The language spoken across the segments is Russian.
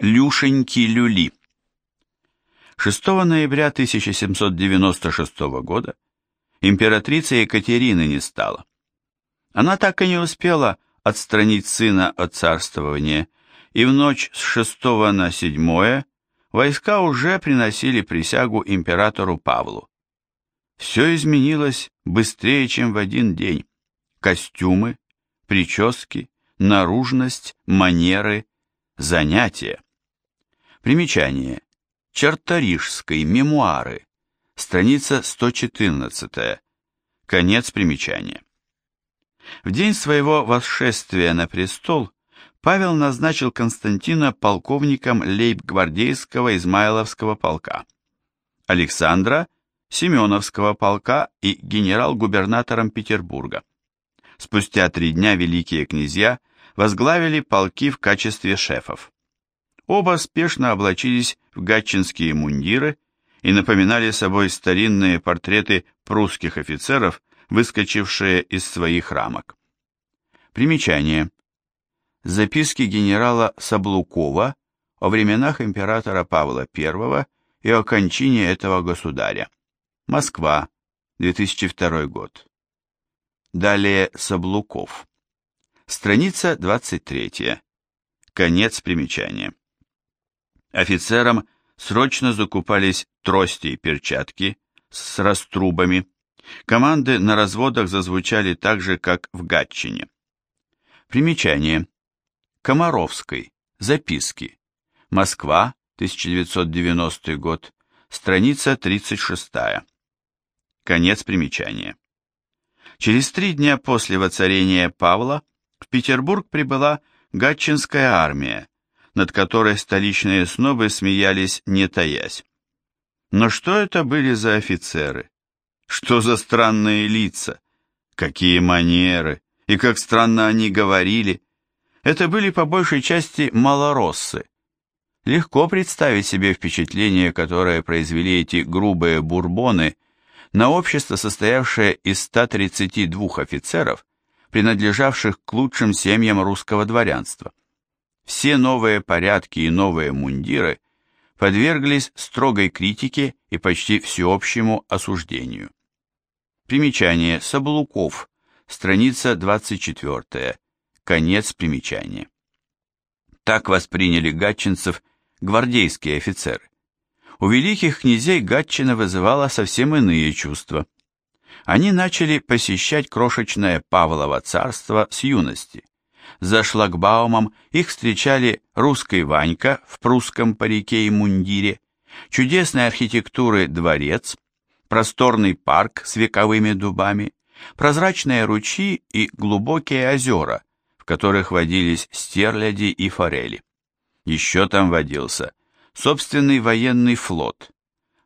Люшеньки Люли. 6 ноября 1796 года императрица Екатерины не стала. Она так и не успела отстранить сына от царствования, и в ночь с 6 на 7 войска уже приносили присягу императору Павлу. Все изменилось быстрее, чем в один день. Костюмы, прически, наружность, манеры, занятия. Примечание. Чарторижской мемуары. Страница 114. Конец примечания. В день своего восшествия на престол Павел назначил Константина полковником лейб-гвардейского Измайловского полка, Александра – Семеновского полка и генерал-губернатором Петербурга. Спустя три дня великие князья возглавили полки в качестве шефов. Оба спешно облачились в гатчинские мундиры и напоминали собой старинные портреты прусских офицеров, выскочившие из своих рамок. Примечание. Записки генерала Саблукова о временах императора Павла I и о кончине этого государя. Москва, 2002 год. Далее Саблуков. Страница 23. Конец примечания. Офицерам срочно закупались трости и перчатки с раструбами. Команды на разводах зазвучали так же, как в Гатчине. Примечание. Комаровской. Записки. Москва, 1990 год. Страница 36. Конец примечания. Через три дня после воцарения Павла в Петербург прибыла Гатчинская армия, над которой столичные снобы смеялись не таясь. Но что это были за офицеры? Что за странные лица? Какие манеры? И как странно они говорили. Это были по большей части малороссы. Легко представить себе впечатление, которое произвели эти грубые бурбоны на общество, состоявшее из 132 офицеров, принадлежавших к лучшим семьям русского дворянства. Все новые порядки и новые мундиры подверглись строгой критике и почти всеобщему осуждению. Примечание Саблуков, страница 24, конец примечания. Так восприняли гатчинцев гвардейские офицеры. У великих князей Гатчина вызывала совсем иные чувства. Они начали посещать крошечное Павлово царство с юности. За шлагбаумом их встречали русский Ванька в прусском парике и мундире, чудесной архитектуры дворец, просторный парк с вековыми дубами, прозрачные ручьи и глубокие озера, в которых водились стерляди и форели. Еще там водился собственный военный флот,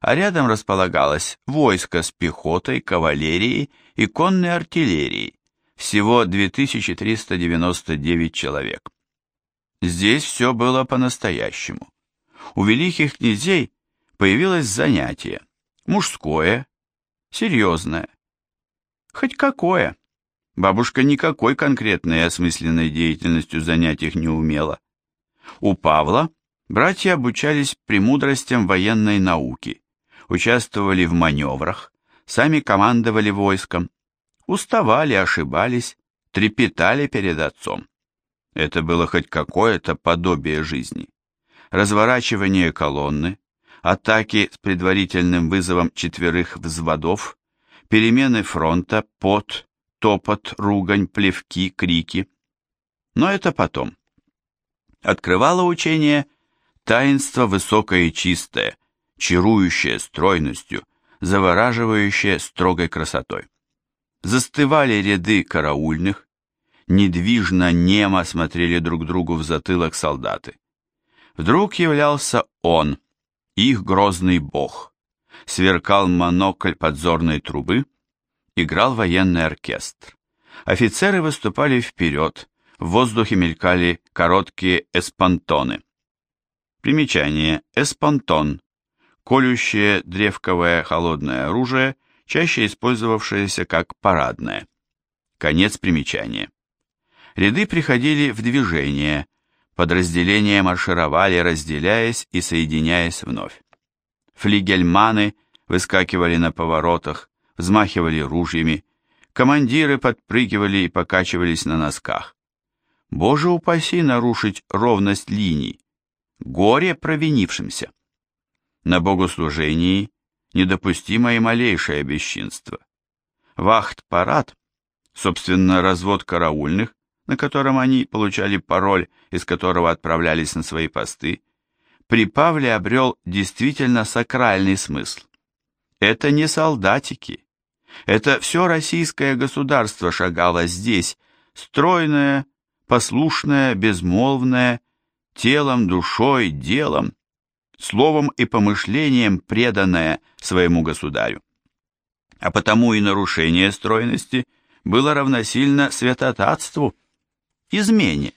а рядом располагалось войско с пехотой, кавалерией и конной артиллерией, всего 2399 человек. Здесь все было по-настоящему. У великих князей появилось занятие, мужское, серьезное. Хоть какое. Бабушка никакой конкретной осмысленной деятельностью занять их не умела. У Павла братья обучались премудростям военной науки, участвовали в маневрах, сами командовали войском, уставали, ошибались, трепетали перед отцом. Это было хоть какое-то подобие жизни. Разворачивание колонны, атаки с предварительным вызовом четверых взводов, перемены фронта, пот, топот, ругань, плевки, крики. Но это потом. Открывало учение таинство высокое и чистое, чарующее стройностью, завораживающее строгой красотой. Застывали ряды караульных, недвижно, немо смотрели друг другу в затылок солдаты. Вдруг являлся он, их грозный бог. Сверкал монокль подзорной трубы, играл военный оркестр. Офицеры выступали вперед, в воздухе мелькали короткие эспантоны. Примечание. Эспантон. Колющее древковое холодное оружие – чаще использовавшееся как парадное. Конец примечания. Ряды приходили в движение, Подразделения маршировали, разделяясь и соединяясь вновь. Флигельманы выскакивали на поворотах, взмахивали ружьями, командиры подпрыгивали и покачивались на носках. Боже упаси нарушить ровность линий, горе провинившимся. На богослужении недопустимо и малейшее бесчинство. Вахт-парад, собственно, развод караульных, на котором они получали пароль, из которого отправлялись на свои посты, при Павле обрел действительно сакральный смысл. Это не солдатики, это все российское государство шагало здесь, стройное, послушное, безмолвное, телом, душой, делом, словом и помышлением преданное своему государю. А потому и нарушение стройности было равносильно святотатству, измене.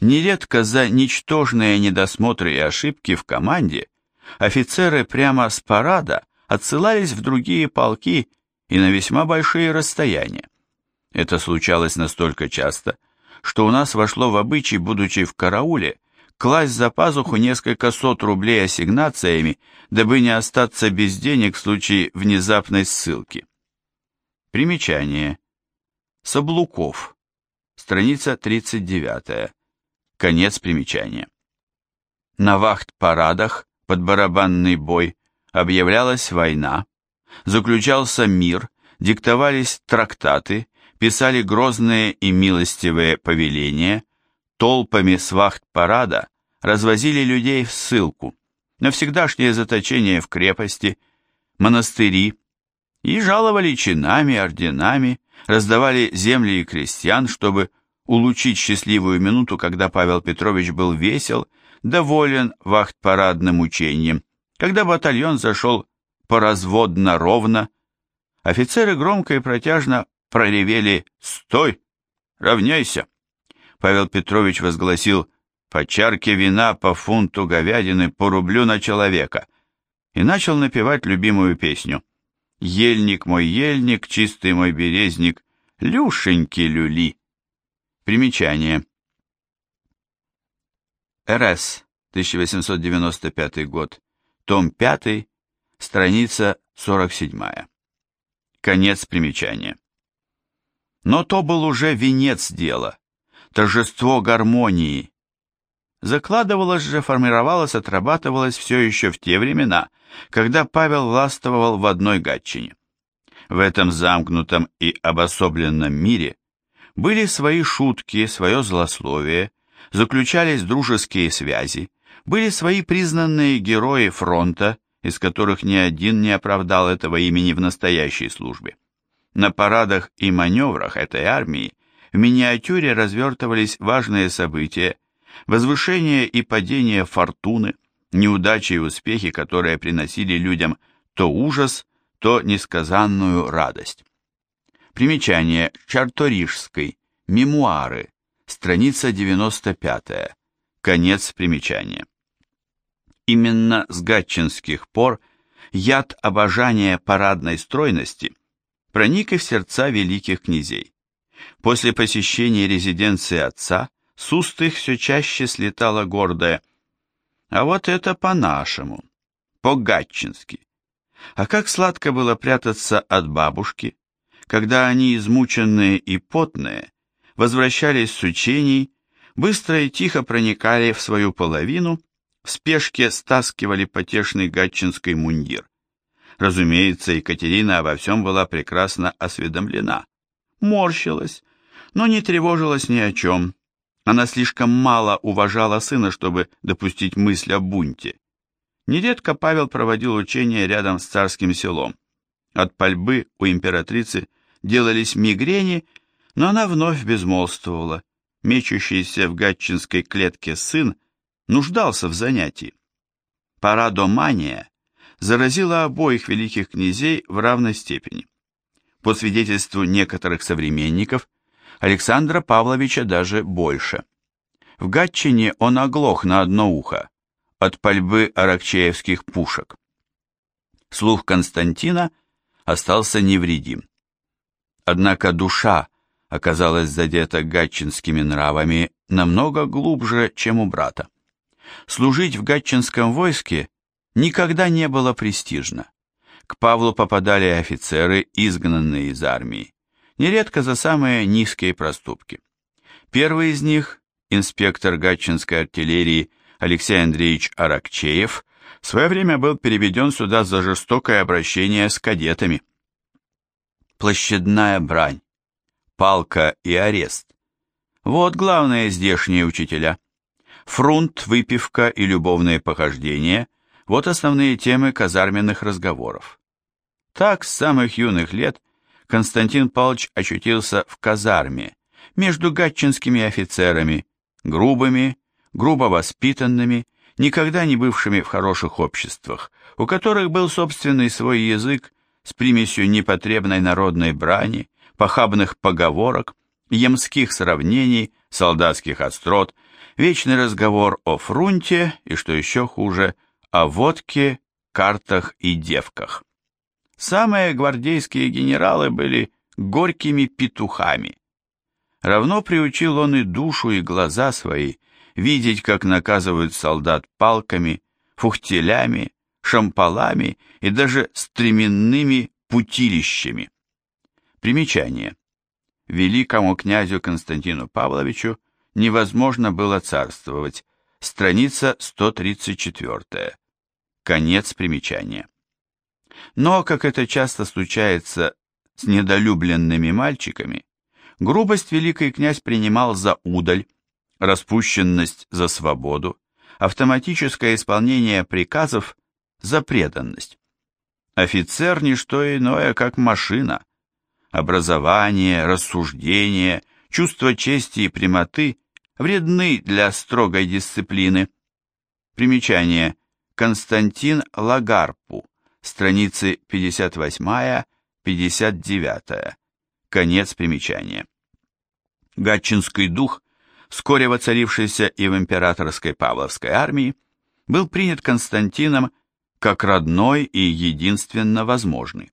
Нередко за ничтожные недосмотры и ошибки в команде офицеры прямо с парада отсылались в другие полки и на весьма большие расстояния. Это случалось настолько часто, что у нас вошло в обычай, будучи в карауле, класть за пазуху несколько сот рублей ассигнациями, дабы не остаться без денег в случае внезапной ссылки. Примечание. Соблуков. Страница 39. Конец примечания. На вахт-парадах под барабанный бой объявлялась война, заключался мир, диктовались трактаты, писали грозные и милостивые повеления, толпами с вахт-парада развозили людей в ссылку, навсегдашнее заточение в крепости, монастыри, и жаловали чинами, орденами, раздавали земли и крестьян, чтобы улучшить счастливую минуту, когда Павел Петрович был весел, доволен вахт-парадным учением, когда батальон зашел поразводно ровно, офицеры громко и протяжно проревели «Стой! Равняйся!» Павел Петрович возгласил «По чарке вина, по фунту говядины, по рублю на человека» и начал напевать любимую песню «Ельник мой ельник, чистый мой березник, люшеньки люли». Примечание. РС, 1895 год, том 5, страница 47. Конец примечания. Но то был уже венец дела, торжество гармонии. Закладывалось же, формировалось, отрабатывалось все еще в те времена, когда Павел властвовал в одной гатчине. В этом замкнутом и обособленном мире были свои шутки, свое злословие, заключались дружеские связи, были свои признанные герои фронта, из которых ни один не оправдал этого имени в настоящей службе. На парадах и маневрах этой армии в миниатюре развертывались важные события, возвышение и падение фортуны, неудачи и успехи, которые приносили людям то ужас, то несказанную радость. Примечание Чарторижской, мемуары, страница 95, конец примечания. Именно с гатчинских пор яд обожания парадной стройности проник и в сердца великих князей. После посещения резиденции отца с уст их все чаще слетала гордая «А вот это по-нашему, по-гатчински». А как сладко было прятаться от бабушки, когда они, измученные и потные, возвращались с учений, быстро и тихо проникали в свою половину, в спешке стаскивали потешный гатчинский мундир. Разумеется, Екатерина обо всем была прекрасно осведомлена. Морщилась, но не тревожилась ни о чем. Она слишком мало уважала сына, чтобы допустить мысль о бунте. Нередко Павел проводил учения рядом с царским селом. От пальбы у императрицы делались мигрени, но она вновь безмолвствовала. Мечущийся в гатчинской клетке сын нуждался в занятии. Парадомания заразила обоих великих князей в равной степени. По свидетельству некоторых современников, Александра Павловича даже больше. В Гатчине он оглох на одно ухо от пальбы аракчеевских пушек. Слух Константина остался невредим. Однако душа оказалась задета гатчинскими нравами намного глубже, чем у брата. Служить в гатчинском войске никогда не было престижно. К Павлу попадали офицеры, изгнанные из армии, нередко за самые низкие проступки. Первый из них, инспектор гатчинской артиллерии Алексей Андреевич Аракчеев, в свое время был переведен сюда за жестокое обращение с кадетами. Площадная брань, палка и арест. Вот главные здешние учителя. Фрунт, выпивка и любовные похождения – вот основные темы казарменных разговоров. Так, с самых юных лет Константин Павлович очутился в казарме, между гатчинскими офицерами, грубыми, грубо воспитанными, никогда не бывшими в хороших обществах, у которых был собственный свой язык с примесью непотребной народной брани, похабных поговорок, ямских сравнений, солдатских острот, вечный разговор о фрунте и, что еще хуже, о водке, картах и девках. Самые гвардейские генералы были горькими петухами. Равно приучил он и душу, и глаза свои видеть, как наказывают солдат палками, фухтелями, шампалами и даже стременными путилищами. Примечание. Великому князю Константину Павловичу невозможно было царствовать. Страница 134. Конец примечания. Но, как это часто случается с недолюбленными мальчиками, грубость великий князь принимал за удаль, распущенность за свободу, автоматическое исполнение приказов за преданность. Офицер – не что иное, как машина. Образование, рассуждение, чувство чести и прямоты вредны для строгой дисциплины. Примечание. Константин Лагарпу страницы 58-59. Конец примечания. Гатчинский дух, вскоре воцарившийся и в императорской Павловской армии, был принят Константином как родной и единственно возможный.